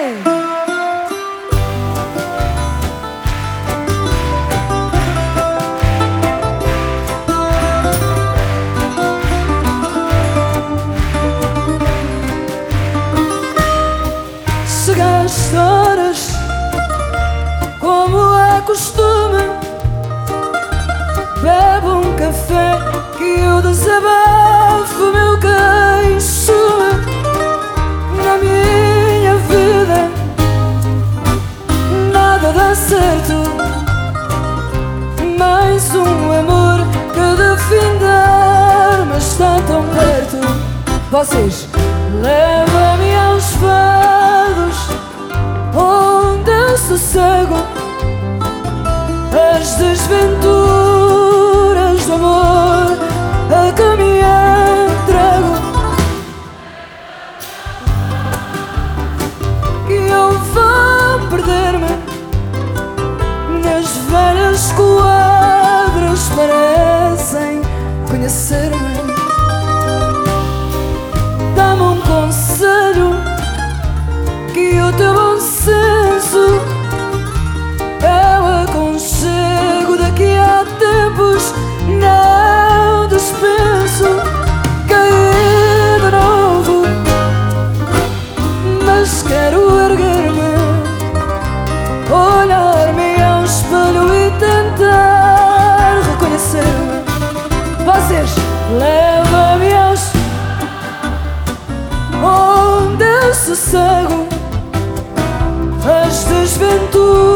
Vem! Chegaste horas Como é costume Bebo um café Que Vocês Leva-me aos fados Onde eu sossego As desventuras do amor A que me entrego. E eu vou perder-me Nas velhas quadras Parecem conhecer-me conselho Que o teu sossego as desventuras.